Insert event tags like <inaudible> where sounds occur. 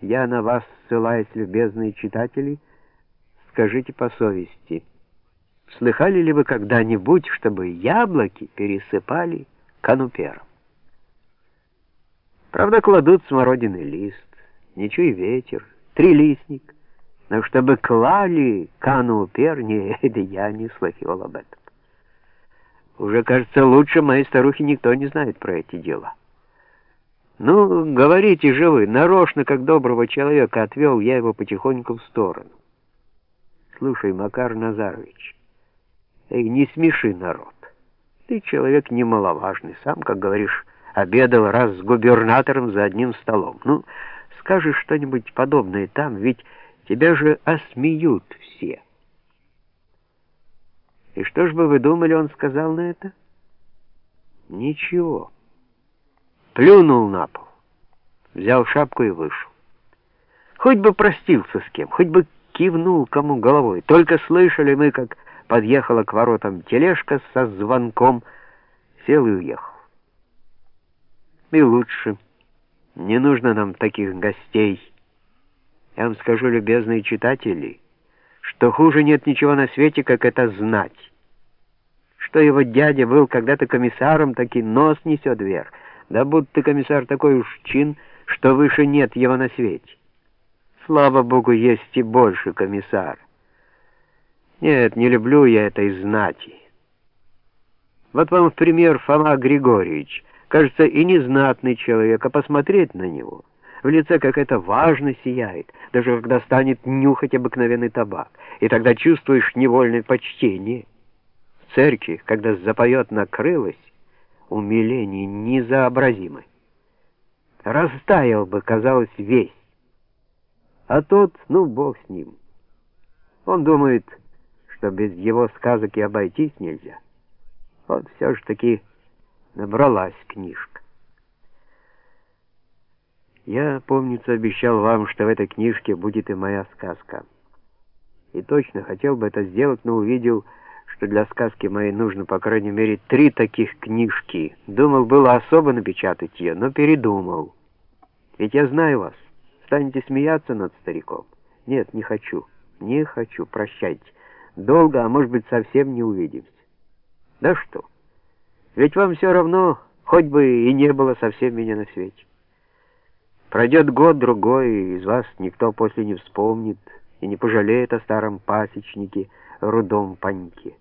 Я на вас ссылаюсь, любезные читатели, скажите по совести. Слыхали ли вы когда-нибудь, чтобы яблоки пересыпали канупером? Правда, кладут смородиный лист, ничего и ветер, трилистник, но чтобы клали канупер, <laughs> нет, я не слыхивал об этом. Уже, кажется, лучше моей старухи никто не знает про эти дела. Ну, говорите же вы, нарочно, как доброго человека, отвел я его потихоньку в сторону. Слушай, Макар Назарович, эй, не смеши народ. Ты человек немаловажный, сам, как говоришь, обедал раз с губернатором за одним столом. Ну, скажешь что-нибудь подобное там, ведь тебя же осмеют все. И что ж бы вы думали, он сказал на это? Ничего плюнул на пол, взял шапку и вышел. Хоть бы простился с кем, хоть бы кивнул кому головой. Только слышали мы, как подъехала к воротам тележка со звонком, сел и уехал. И лучше. Не нужно нам таких гостей. Я вам скажу, любезные читатели, что хуже нет ничего на свете, как это знать. Что его дядя был когда-то комиссаром, так и нос несет вверх. Да будто комиссар такой уж чин, что выше нет его на свете. Слава богу, есть и больше комиссар. Нет, не люблю я этой знати. Вот вам в пример Фома Григорьевич. Кажется, и незнатный человек, а посмотреть на него. В лице какая-то важность сияет, даже когда станет нюхать обыкновенный табак. И тогда чувствуешь невольное почтение. В церкви, когда запоет накрылась, умиление незаобразимое. Растаял бы, казалось, весь. А тот, ну, бог с ним. Он думает, что без его сказок и обойтись нельзя. Вот все же таки набралась книжка. Я, помнится, обещал вам, что в этой книжке будет и моя сказка. И точно хотел бы это сделать, но увидел, что для сказки моей нужно, по крайней мере, три таких книжки. Думал, было особо напечатать ее, но передумал. Ведь я знаю вас. Станете смеяться над стариком? Нет, не хочу. Не хочу. Прощайте. Долго, а может быть, совсем не увидимся. Да что? Ведь вам все равно, хоть бы и не было совсем меня на свете. Пройдет год-другой, из вас никто после не вспомнит и не пожалеет о старом пасечнике, рудом паньке.